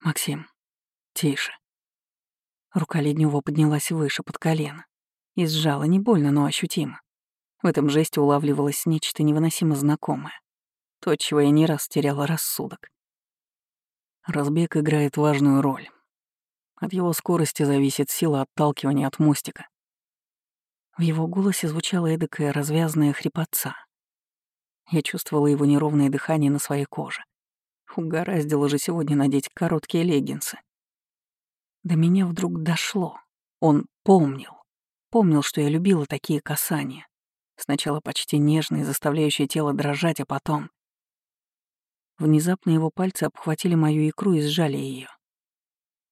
«Максим, тише». Рука Леднева поднялась выше, под колено, и сжала не больно, но ощутимо. В этом жесте улавливалось нечто невыносимо знакомое. То, чего я не раз теряла рассудок. Разбег играет важную роль. От его скорости зависит сила отталкивания от мостика. В его голосе звучала эдакая развязная хрипотца. Я чувствовала его неровное дыхание на своей коже. Угораздило же сегодня надеть короткие леггинсы. До меня вдруг дошло. Он помнил. Помнил, что я любила такие касания. Сначала почти нежные, заставляющие тело дрожать, а потом... Внезапно его пальцы обхватили мою икру и сжали ее.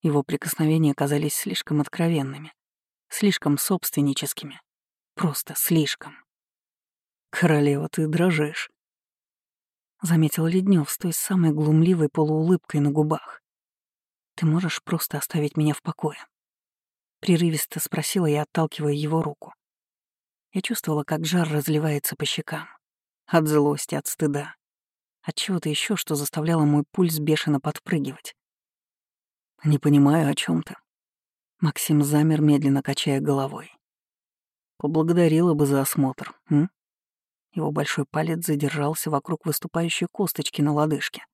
Его прикосновения казались слишком откровенными, слишком собственническими. Просто слишком. «Королева, ты дрожишь», — заметил Леднев с той самой глумливой полуулыбкой на губах. «Ты можешь просто оставить меня в покое?» Прерывисто спросила я, отталкивая его руку. Я чувствовала, как жар разливается по щекам. От злости, от стыда. От чего-то еще, что заставляло мой пульс бешено подпрыгивать. «Не понимаю, о чем ты». Максим замер, медленно качая головой. «Поблагодарила бы за осмотр, м?» Его большой палец задержался вокруг выступающей косточки на лодыжке.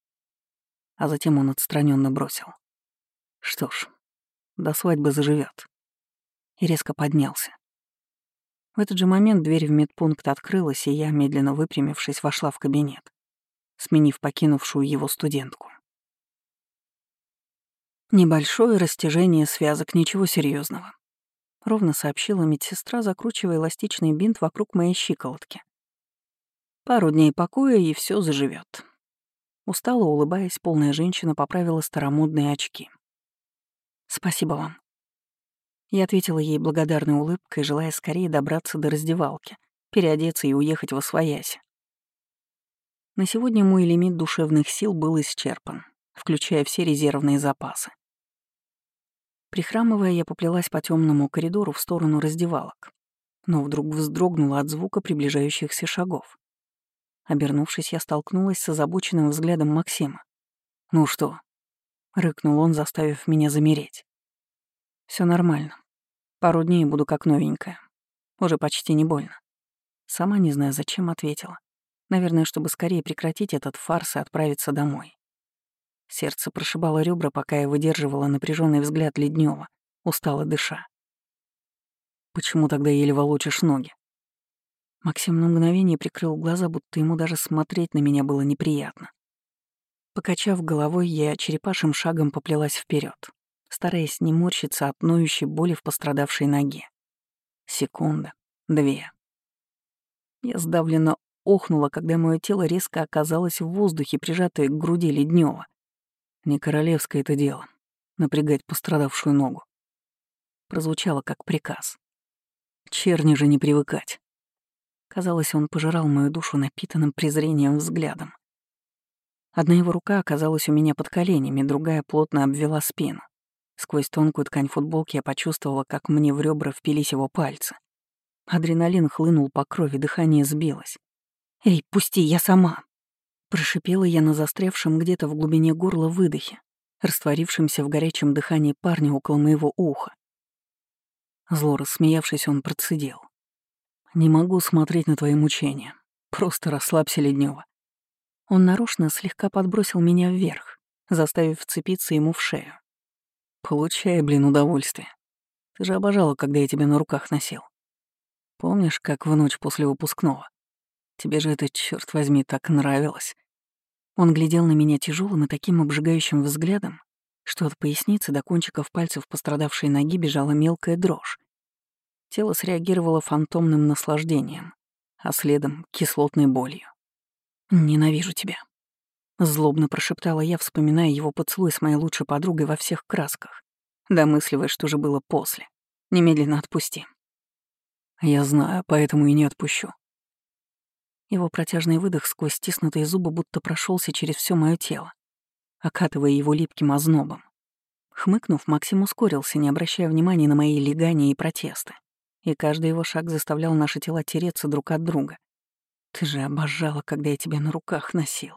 А затем он отстраненно бросил. «Что ж, до свадьбы заживет и резко поднялся. В этот же момент дверь в медпункт открылась, и я, медленно выпрямившись, вошла в кабинет, сменив покинувшую его студентку. Небольшое растяжение связок, ничего серьезного, ровно сообщила медсестра, закручивая эластичный бинт вокруг моей щиколотки. Пару дней покоя, и все заживет. Устало улыбаясь, полная женщина поправила старомодные очки. «Спасибо вам», я ответила ей благодарной улыбкой, желая скорее добраться до раздевалки, переодеться и уехать во свояси. На сегодня мой лимит душевных сил был исчерпан, включая все резервные запасы. Прихрамывая, я поплелась по темному коридору в сторону раздевалок, но вдруг вздрогнула от звука приближающихся шагов. Обернувшись, я столкнулась с озабоченным взглядом Максима. «Ну что?» — рыкнул он, заставив меня замереть. Все нормально. Пару дней буду как новенькая. Уже почти не больно. Сама не знаю, зачем ответила. Наверное, чтобы скорее прекратить этот фарс и отправиться домой. Сердце прошибало ребра, пока я выдерживала напряженный взгляд Леднева, устало дыша. Почему тогда еле волочишь ноги? Максим на мгновение прикрыл глаза, будто ему даже смотреть на меня было неприятно. Покачав головой, я черепашим шагом поплелась вперед стараясь не морщиться от ноющей боли в пострадавшей ноге. Секунда, две. Я сдавленно охнула, когда мое тело резко оказалось в воздухе, прижатое к груди Леднева. Не королевское это дело — напрягать пострадавшую ногу. Прозвучало как приказ. Черни же не привыкать. Казалось, он пожирал мою душу напитанным презрением взглядом. Одна его рука оказалась у меня под коленями, другая плотно обвела спину. Сквозь тонкую ткань футболки я почувствовала, как мне в ребра впились его пальцы. Адреналин хлынул по крови, дыхание сбилось. «Эй, пусти, я сама!» Прошипела я на застрявшем где-то в глубине горла выдохе, растворившемся в горячем дыхании парня около моего уха. Зло рассмеявшись, он процедил. «Не могу смотреть на твои мучения. Просто расслабься, Леднева. Он нарочно слегка подбросил меня вверх, заставив вцепиться ему в шею. Получай, блин, удовольствие. Ты же обожала, когда я тебя на руках носил. Помнишь, как в ночь после выпускного? Тебе же это, черт возьми, так нравилось. Он глядел на меня тяжелым и таким обжигающим взглядом, что от поясницы до кончиков пальцев пострадавшей ноги бежала мелкая дрожь. Тело среагировало фантомным наслаждением, а следом — кислотной болью. «Ненавижу тебя», — злобно прошептала я, вспоминая его поцелуй с моей лучшей подругой во всех красках, домысливая, что же было после. «Немедленно отпусти». «Я знаю, поэтому и не отпущу». Его протяжный выдох сквозь стиснутые зубы будто прошелся через все мое тело, окатывая его липким ознобом. Хмыкнув, Максим ускорился, не обращая внимания на мои легания и протесты. И каждый его шаг заставлял наши тела тереться друг от друга. Ты же обожала, когда я тебя на руках носил.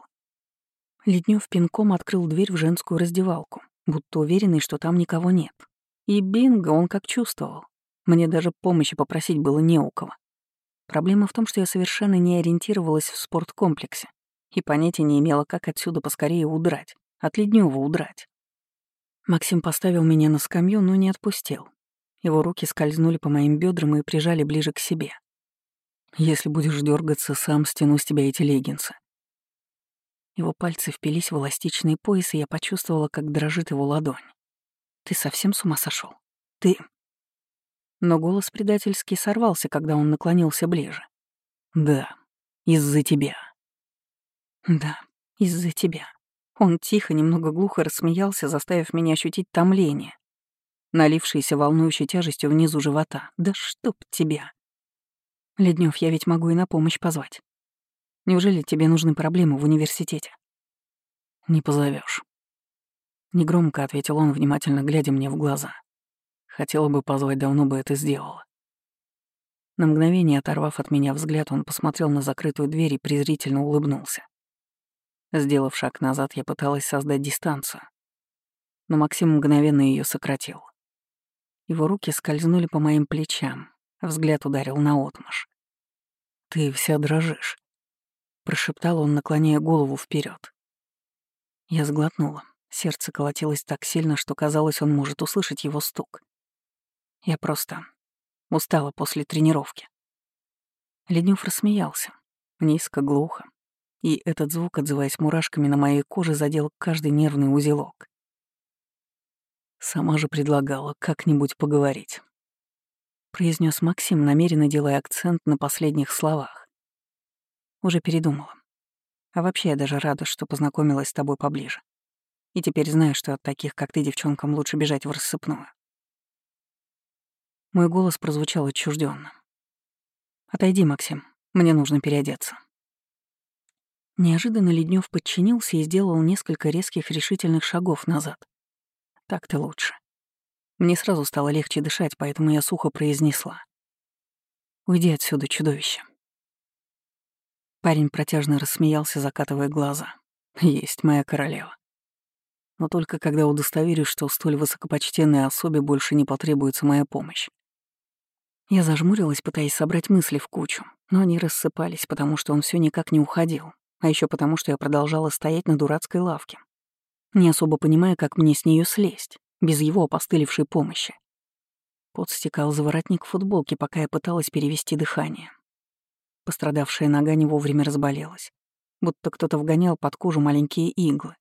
Леднев пинком открыл дверь в женскую раздевалку, будто уверенный, что там никого нет. И бинго он как чувствовал. Мне даже помощи попросить было не у кого. Проблема в том, что я совершенно не ориентировалась в спорткомплексе и понятия не имела, как отсюда поскорее удрать, от Леднева удрать. Максим поставил меня на скамью, но не отпустил. Его руки скользнули по моим бедрам и прижали ближе к себе. «Если будешь дергаться, сам стяну с тебя эти леггинсы». Его пальцы впились в эластичный пояс, и я почувствовала, как дрожит его ладонь. «Ты совсем с ума сошел? Ты...» Но голос предательски сорвался, когда он наклонился ближе. «Да, из-за тебя». «Да, из-за тебя». Он тихо, немного глухо рассмеялся, заставив меня ощутить томление, налившееся волнующей тяжестью внизу живота. «Да чтоб тебя!» Леднев, я ведь могу и на помощь позвать. Неужели тебе нужны проблемы в университете?» «Не позовешь. Негромко ответил он, внимательно глядя мне в глаза. Хотела бы позвать, давно бы это сделала. На мгновение, оторвав от меня взгляд, он посмотрел на закрытую дверь и презрительно улыбнулся. Сделав шаг назад, я пыталась создать дистанцию. Но Максим мгновенно ее сократил. Его руки скользнули по моим плечам, взгляд ударил на отмаш. «Ты вся дрожишь», — прошептал он, наклоняя голову вперед. Я сглотнула. Сердце колотилось так сильно, что казалось, он может услышать его стук. Я просто устала после тренировки. Леднев рассмеялся. Низко, глухо. И этот звук, отзываясь мурашками на моей коже, задел каждый нервный узелок. Сама же предлагала как-нибудь поговорить. Произнес Максим, намеренно делая акцент на последних словах. Уже передумала. А вообще я даже рада, что познакомилась с тобой поближе. И теперь знаю, что от таких, как ты, девчонкам лучше бежать в рассыпную. Мой голос прозвучал отчужденно. «Отойди, Максим, мне нужно переодеться». Неожиданно Леднев подчинился и сделал несколько резких решительных шагов назад. Так-то лучше. Мне сразу стало легче дышать, поэтому я сухо произнесла. «Уйди отсюда, чудовище». Парень протяжно рассмеялся, закатывая глаза. «Есть моя королева» но только когда удостоверюсь, что столь высокопочтенной особе больше не потребуется моя помощь. Я зажмурилась, пытаясь собрать мысли в кучу, но они рассыпались, потому что он все никак не уходил, а еще потому, что я продолжала стоять на дурацкой лавке, не особо понимая, как мне с нее слезть, без его опостылевшей помощи. Пот стекал за воротник футболки, пока я пыталась перевести дыхание. Пострадавшая нога не вовремя разболелась, будто кто-то вгонял под кожу маленькие иглы.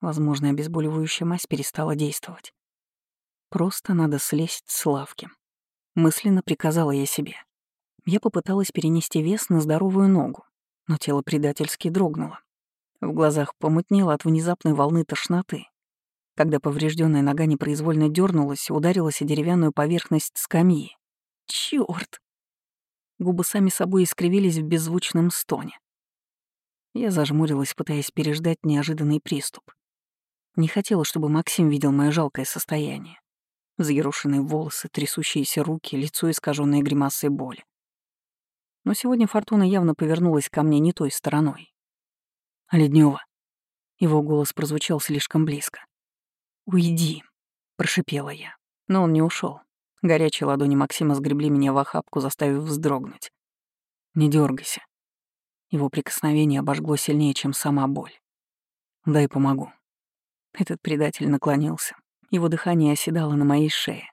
Возможно, обезболивающая мазь перестала действовать. Просто надо слезть с лавки. Мысленно приказала я себе. Я попыталась перенести вес на здоровую ногу, но тело предательски дрогнуло. В глазах помутнело от внезапной волны тошноты, когда поврежденная нога непроизвольно дернулась ударилась о деревянную поверхность скамьи. Чёрт! Губы сами собой искривились в беззвучном стоне. Я зажмурилась, пытаясь переждать неожиданный приступ. Не хотела, чтобы Максим видел мое жалкое состояние. Взъерошенные волосы, трясущиеся руки, лицо, искаженное гримасой боли. Но сегодня Фортуна явно повернулась ко мне не той стороной. «Леднева». Его голос прозвучал слишком близко. «Уйди», — прошипела я. Но он не ушел. Горячие ладони Максима сгребли меня в охапку, заставив вздрогнуть. «Не дергайся. Его прикосновение обожгло сильнее, чем сама боль. «Дай помогу». Этот предатель наклонился. Его дыхание оседало на моей шее.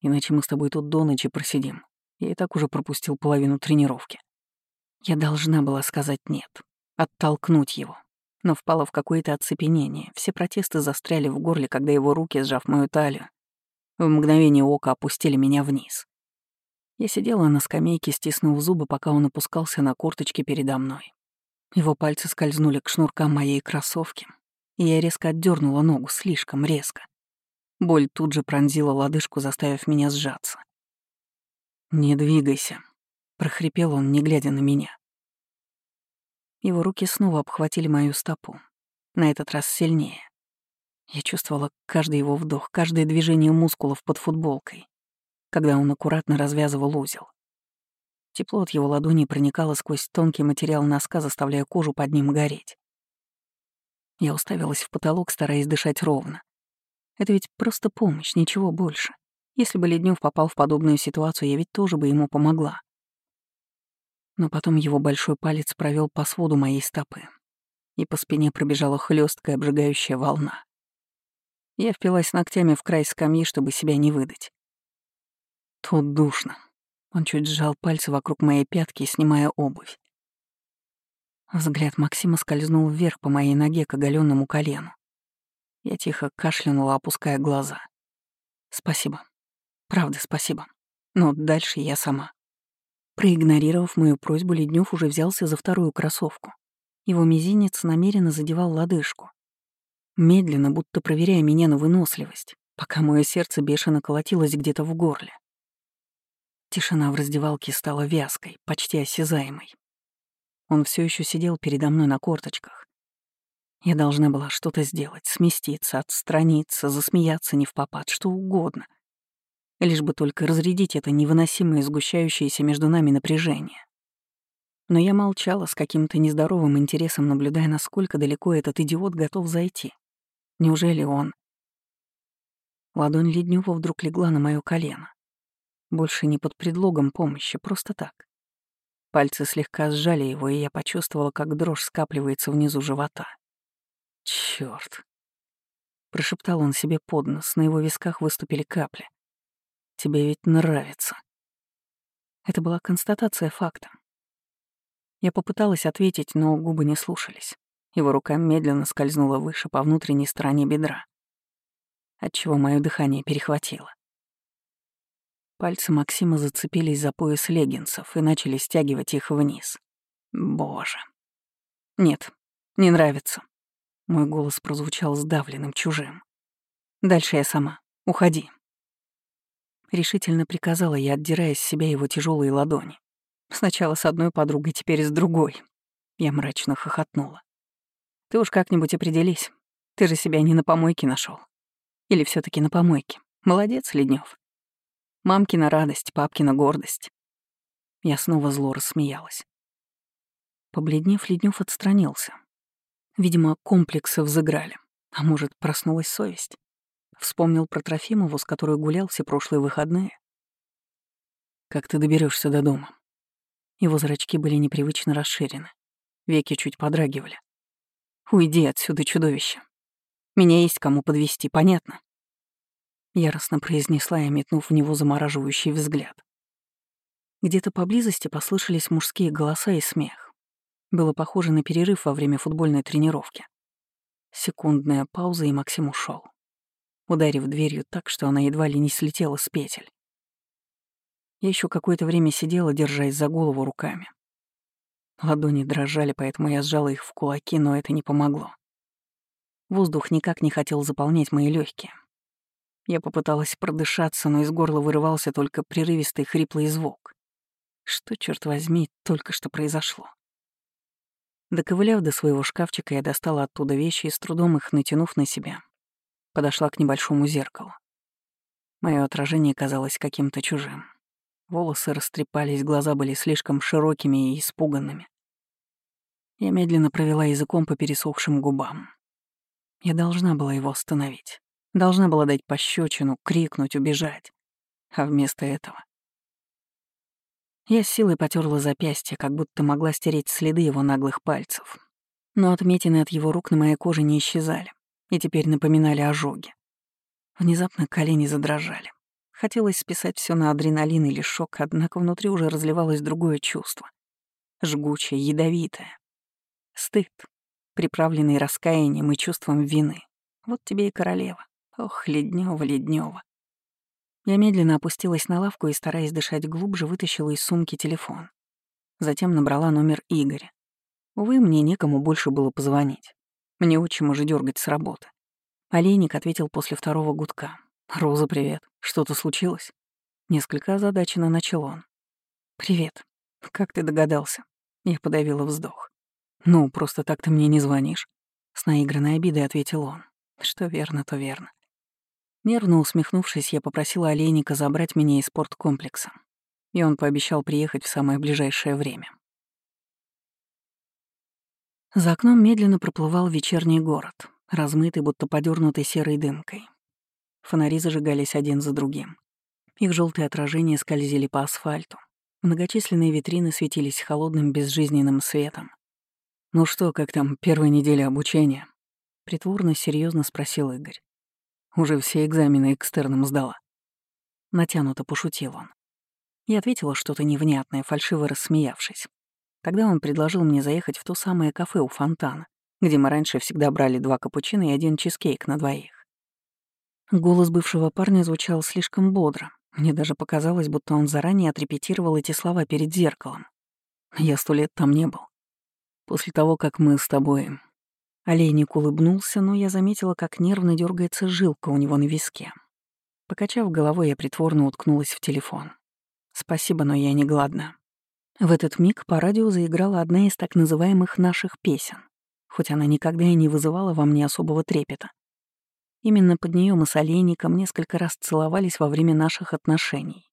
Иначе мы с тобой тут до ночи просидим. Я и так уже пропустил половину тренировки. Я должна была сказать «нет», оттолкнуть его, но впала в какое-то оцепенение. Все протесты застряли в горле, когда его руки, сжав мою талию, в мгновение ока опустили меня вниз. Я сидела на скамейке, стиснув зубы, пока он опускался на корточки передо мной. Его пальцы скользнули к шнуркам моей кроссовки, и я резко отдернула ногу, слишком резко. Боль тут же пронзила лодыжку, заставив меня сжаться. «Не двигайся», — прохрипел он, не глядя на меня. Его руки снова обхватили мою стопу, на этот раз сильнее. Я чувствовала каждый его вдох, каждое движение мускулов под футболкой, когда он аккуратно развязывал узел. Тепло от его ладони проникало сквозь тонкий материал носка, заставляя кожу под ним гореть. Я уставилась в потолок, стараясь дышать ровно. Это ведь просто помощь, ничего больше. Если бы Леднев попал в подобную ситуацию, я ведь тоже бы ему помогла. Но потом его большой палец провел по своду моей стопы, и по спине пробежала хлесткая обжигающая волна. Я впилась ногтями в край скамьи, чтобы себя не выдать. Тут душно. Он чуть сжал пальцы вокруг моей пятки, снимая обувь. Взгляд Максима скользнул вверх по моей ноге к оголенному колену. Я тихо кашлянула, опуская глаза. «Спасибо. Правда, спасибо. Но дальше я сама». Проигнорировав мою просьбу, Леднев уже взялся за вторую кроссовку. Его мизинец намеренно задевал лодыжку. Медленно, будто проверяя меня на выносливость, пока мое сердце бешено колотилось где-то в горле. Тишина в раздевалке стала вязкой, почти осязаемой. Он все еще сидел передо мной на корточках. Я должна была что-то сделать, сместиться, отстраниться, засмеяться не в попад, что угодно. Лишь бы только разрядить это невыносимое сгущающееся между нами напряжение. Но я молчала с каким-то нездоровым интересом, наблюдая, насколько далеко этот идиот готов зайти. Неужели он... Ладонь Леднева вдруг легла на мое колено. Больше не под предлогом помощи, просто так. Пальцы слегка сжали его, и я почувствовала, как дрожь скапливается внизу живота. Чёрт. Прошептал он себе под нос, на его висках выступили капли. «Тебе ведь нравится». Это была констатация факта. Я попыталась ответить, но губы не слушались. Его рука медленно скользнула выше по внутренней стороне бедра, отчего мое дыхание перехватило. Пальцы Максима зацепились за пояс леггинсов и начали стягивать их вниз. Боже. Нет, не нравится. Мой голос прозвучал сдавленным, чужим. Дальше я сама. Уходи. Решительно приказала я, отдирая с себя его тяжелые ладони. Сначала с одной подругой, теперь с другой. Я мрачно хохотнула. Ты уж как-нибудь определись. Ты же себя не на помойке нашел. Или все таки на помойке. Молодец, Леднев. Мамкина радость, папкина гордость. Я снова зло рассмеялась. Побледнев, Леднев отстранился. Видимо, комплексы взыграли. А может, проснулась совесть? Вспомнил про Трофимову, с которой гулял все прошлые выходные. «Как ты доберешься до дома?» Его зрачки были непривычно расширены. Веки чуть подрагивали. «Уйди отсюда, чудовище. Меня есть кому подвести, понятно?» Яростно произнесла я, метнув в него замораживающий взгляд. Где-то поблизости послышались мужские голоса и смех. Было похоже на перерыв во время футбольной тренировки. Секундная пауза, и Максим ушел, ударив дверью так, что она едва ли не слетела с петель. Я еще какое-то время сидела, держась за голову руками. Ладони дрожали, поэтому я сжала их в кулаки, но это не помогло. Воздух никак не хотел заполнять мои легкие. Я попыталась продышаться, но из горла вырывался только прерывистый хриплый звук. Что, черт возьми, только что произошло? Доковыляв до своего шкафчика, я достала оттуда вещи и с трудом их натянув на себя, подошла к небольшому зеркалу. Мое отражение казалось каким-то чужим. Волосы растрепались, глаза были слишком широкими и испуганными. Я медленно провела языком по пересохшим губам. Я должна была его остановить. Должна была дать пощечину, крикнуть, убежать. А вместо этого... Я с силой потерла запястье, как будто могла стереть следы его наглых пальцев. Но отметины от его рук на моей коже не исчезали и теперь напоминали ожоги. Внезапно колени задрожали. Хотелось списать все на адреналин или шок, однако внутри уже разливалось другое чувство. Жгучее, ядовитое. Стыд, приправленный раскаянием и чувством вины. Вот тебе и королева. Ох, Леднева, Леднева. Я медленно опустилась на лавку и, стараясь дышать глубже, вытащила из сумки телефон. Затем набрала номер Игоря. Увы, мне некому больше было позвонить. Мне очень уже дергать с работы. Олейник ответил после второго гудка. «Роза, привет. Что-то случилось?» Несколько озадаченно начал он. «Привет. Как ты догадался?» Я подавила вздох. «Ну, просто так ты мне не звонишь». С наигранной обидой ответил он. Что верно, то верно. Нервно усмехнувшись, я попросила Олейника забрать меня из спорткомплекса. И он пообещал приехать в самое ближайшее время. За окном медленно проплывал вечерний город, размытый, будто подернутый серой дымкой. Фонари зажигались один за другим. Их желтые отражения скользили по асфальту. Многочисленные витрины светились холодным безжизненным светом. «Ну что, как там первая неделя обучения?» Притворно серьезно спросил Игорь. «Уже все экзамены экстерном сдала». Натянуто пошутил он. Я ответила что-то невнятное, фальшиво рассмеявшись. Тогда он предложил мне заехать в то самое кафе у фонтана, где мы раньше всегда брали два капучино и один чизкейк на двоих. Голос бывшего парня звучал слишком бодро. Мне даже показалось, будто он заранее отрепетировал эти слова перед зеркалом. Я сто лет там не был. После того, как мы с тобой... Олейник улыбнулся, но я заметила, как нервно дергается жилка у него на виске. Покачав головой, я притворно уткнулась в телефон. «Спасибо, но я не гладна». В этот миг по радио заиграла одна из так называемых наших песен, хоть она никогда и не вызывала во мне особого трепета. Именно под нее мы с Олейником несколько раз целовались во время наших отношений.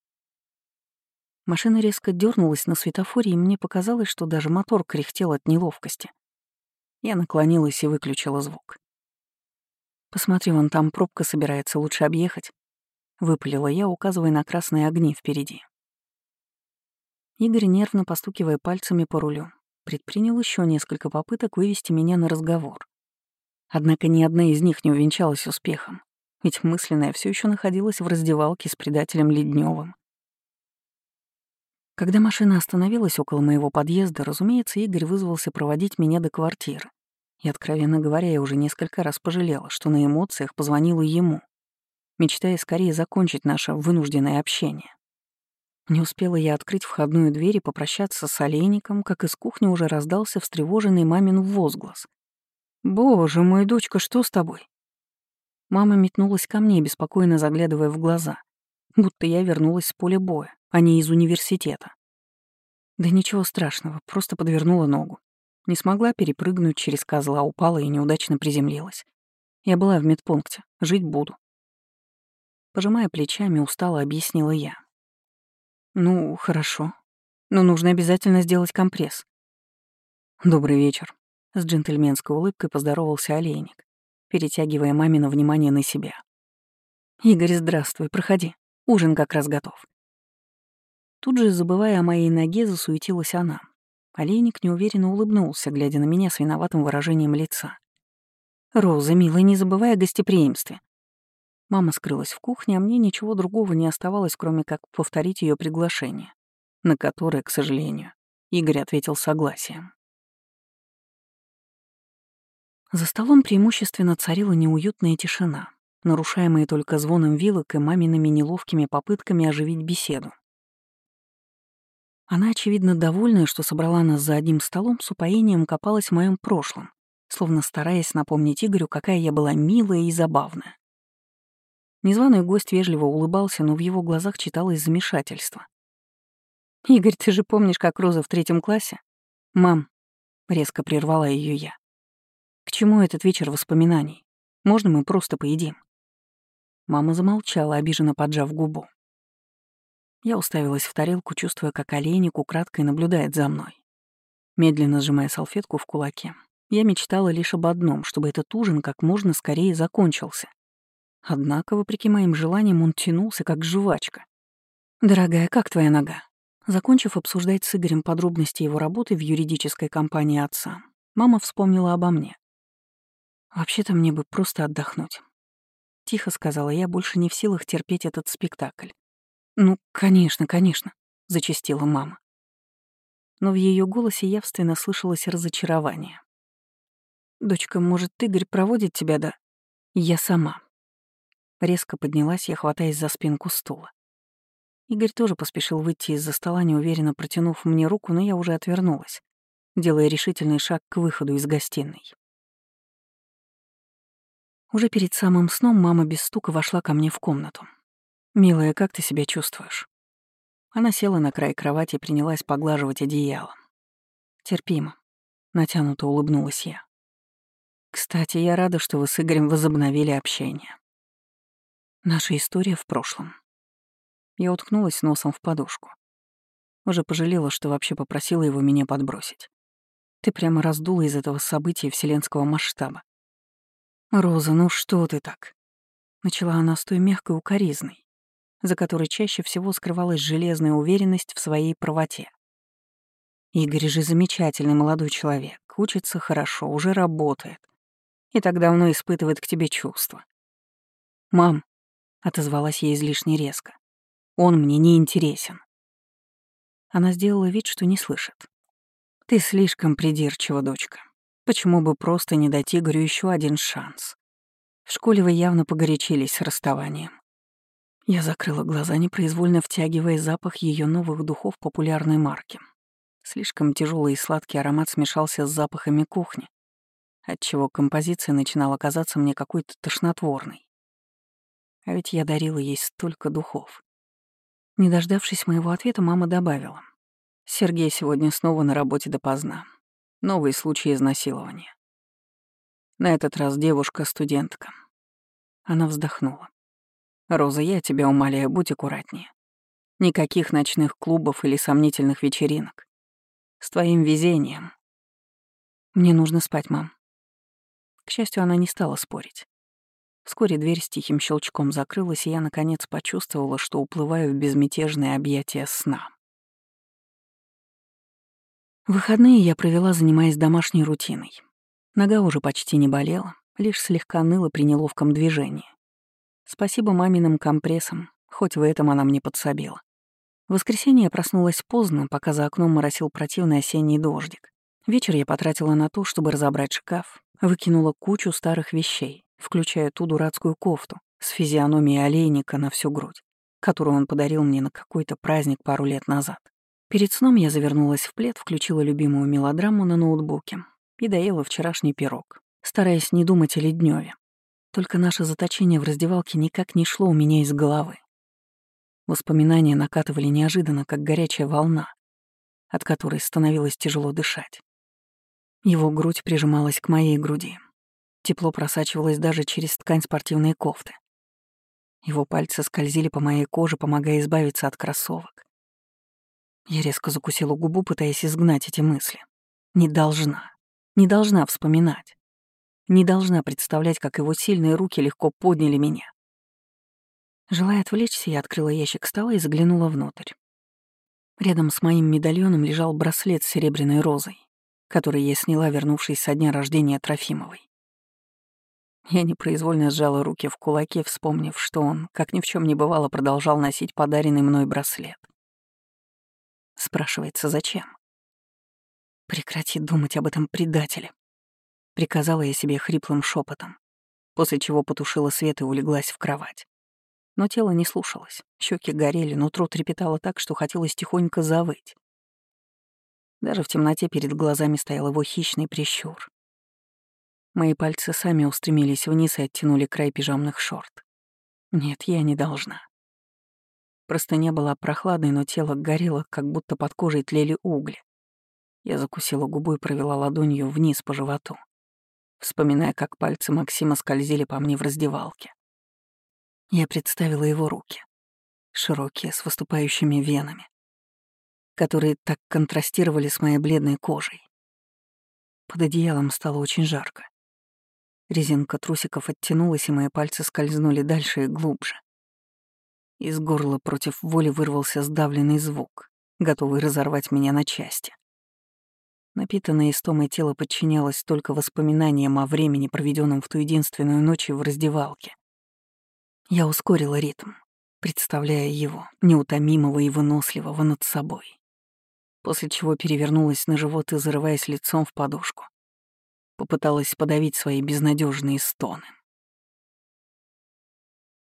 Машина резко дернулась на светофоре, и мне показалось, что даже мотор кряхтел от неловкости. Я наклонилась и выключила звук. «Посмотри, вон там пробка собирается, лучше объехать», — выпалила я, указывая на красные огни впереди. Игорь, нервно постукивая пальцами по рулю, предпринял еще несколько попыток вывести меня на разговор. Однако ни одна из них не увенчалась успехом, ведь мысленная все еще находилась в раздевалке с предателем Ледневым. Когда машина остановилась около моего подъезда, разумеется, Игорь вызвался проводить меня до квартиры. И, откровенно говоря, я уже несколько раз пожалела, что на эмоциях позвонила ему, мечтая скорее закончить наше вынужденное общение. Не успела я открыть входную дверь и попрощаться с олейником, как из кухни уже раздался встревоженный мамин возглас — «Боже мой, дочка, что с тобой?» Мама метнулась ко мне, беспокойно заглядывая в глаза, будто я вернулась с поля боя, а не из университета. Да ничего страшного, просто подвернула ногу. Не смогла перепрыгнуть через козла, упала и неудачно приземлилась. Я была в медпункте, жить буду. Пожимая плечами, устало объяснила я. «Ну, хорошо. Но нужно обязательно сделать компресс». «Добрый вечер», с джентльменской улыбкой поздоровался олейник, перетягивая мамино внимание на себя. «Игорь, здравствуй, проходи. Ужин как раз готов». Тут же, забывая о моей ноге, засуетилась она. Олейник неуверенно улыбнулся, глядя на меня с виноватым выражением лица. «Роза, милая, не забывай о гостеприимстве». Мама скрылась в кухне, а мне ничего другого не оставалось, кроме как повторить ее приглашение, на которое, к сожалению, Игорь ответил согласием. За столом преимущественно царила неуютная тишина, нарушаемая только звоном вилок и мамиными неловкими попытками оживить беседу. Она, очевидно, довольная, что собрала нас за одним столом, с упоением копалась в моем прошлом, словно стараясь напомнить Игорю, какая я была милая и забавная. Незваный гость вежливо улыбался, но в его глазах читалось замешательство. «Игорь, ты же помнишь, как Роза в третьем классе?» «Мам», — резко прервала ее я. К чему этот вечер воспоминаний? Можно мы просто поедим?» Мама замолчала, обиженно поджав губу. Я уставилась в тарелку, чувствуя, как олейник украдкой наблюдает за мной. Медленно сжимая салфетку в кулаке, я мечтала лишь об одном, чтобы этот ужин как можно скорее закончился. Однако, вопреки моим желаниям, он тянулся, как жвачка. «Дорогая, как твоя нога?» Закончив обсуждать с Игорем подробности его работы в юридической компании отца, мама вспомнила обо мне. Вообще-то мне бы просто отдохнуть. Тихо сказала я, больше не в силах терпеть этот спектакль. «Ну, конечно, конечно», — зачастила мама. Но в ее голосе явственно слышалось разочарование. «Дочка, может, Игорь проводит тебя, да?» «Я сама». Резко поднялась я, хватаясь за спинку стула. Игорь тоже поспешил выйти из-за стола, неуверенно протянув мне руку, но я уже отвернулась, делая решительный шаг к выходу из гостиной. Уже перед самым сном мама без стука вошла ко мне в комнату. «Милая, как ты себя чувствуешь?» Она села на край кровати и принялась поглаживать одеяло. «Терпимо», — натянуто улыбнулась я. «Кстати, я рада, что вы с Игорем возобновили общение. Наша история в прошлом. Я уткнулась носом в подушку. Уже пожалела, что вообще попросила его меня подбросить. Ты прямо раздула из этого события вселенского масштаба. «Роза, ну что ты так?» Начала она с той мягкой укоризной, за которой чаще всего скрывалась железная уверенность в своей правоте. Игорь же замечательный молодой человек, учится хорошо, уже работает. И так давно испытывает к тебе чувства. «Мам», — отозвалась я излишне резко, — «он мне не интересен». Она сделала вид, что не слышит. «Ты слишком придирчива, дочка. Почему бы просто не дать Игорю еще один шанс? В школе вы явно погорячились с расставанием. Я закрыла глаза, непроизвольно втягивая запах ее новых духов популярной марки. Слишком тяжелый и сладкий аромат смешался с запахами кухни, отчего композиция начинала казаться мне какой-то тошнотворной. А ведь я дарила ей столько духов. Не дождавшись моего ответа, мама добавила. «Сергей сегодня снова на работе допоздна. Новый случай изнасилования. На этот раз девушка-студентка». Она вздохнула. Роза, я тебя умоляю, будь аккуратнее. Никаких ночных клубов или сомнительных вечеринок. С твоим везением. Мне нужно спать, мам. К счастью, она не стала спорить. Вскоре дверь с тихим щелчком закрылась, и я, наконец, почувствовала, что уплываю в безмятежное объятие сна. Выходные я провела, занимаясь домашней рутиной. Нога уже почти не болела, лишь слегка ныла при неловком движении. Спасибо маминым компрессам, хоть в этом она мне подсобила. В воскресенье я проснулась поздно, пока за окном моросил противный осенний дождик. Вечер я потратила на то, чтобы разобрать шкаф, выкинула кучу старых вещей, включая ту дурацкую кофту с физиономией олейника на всю грудь, которую он подарил мне на какой-то праздник пару лет назад. Перед сном я завернулась в плед, включила любимую мелодраму на ноутбуке и доела вчерашний пирог, стараясь не думать о ледневе. Только наше заточение в раздевалке никак не шло у меня из головы. Воспоминания накатывали неожиданно, как горячая волна, от которой становилось тяжело дышать. Его грудь прижималась к моей груди. Тепло просачивалось даже через ткань спортивной кофты. Его пальцы скользили по моей коже, помогая избавиться от кроссовок. Я резко закусила губу, пытаясь изгнать эти мысли. Не должна. Не должна вспоминать не должна представлять, как его сильные руки легко подняли меня. Желая отвлечься, я открыла ящик стола и заглянула внутрь. Рядом с моим медальоном лежал браслет с серебряной розой, который я сняла, вернувшись со дня рождения Трофимовой. Я непроизвольно сжала руки в кулаке, вспомнив, что он, как ни в чем не бывало, продолжал носить подаренный мной браслет. Спрашивается, зачем? Прекрати думать об этом предателе. Приказала я себе хриплым шепотом, после чего потушила свет и улеглась в кровать. Но тело не слушалось, щеки горели, нутро трепетало так, что хотелось тихонько завыть. Даже в темноте перед глазами стоял его хищный прищур. Мои пальцы сами устремились вниз и оттянули край пижамных шорт. Нет, я не должна. Просто не было прохладной, но тело горело, как будто под кожей тлели угли. Я закусила губу и провела ладонью вниз по животу вспоминая, как пальцы Максима скользили по мне в раздевалке. Я представила его руки, широкие, с выступающими венами, которые так контрастировали с моей бледной кожей. Под одеялом стало очень жарко. Резинка трусиков оттянулась, и мои пальцы скользнули дальше и глубже. Из горла против воли вырвался сдавленный звук, готовый разорвать меня на части. Напитанное истомой тело подчинялось только воспоминаниям о времени, проведенном в ту единственную ночь в раздевалке. Я ускорила ритм, представляя его, неутомимого и выносливого над собой. После чего перевернулась на живот и, зарываясь лицом в подушку, попыталась подавить свои безнадежные стоны.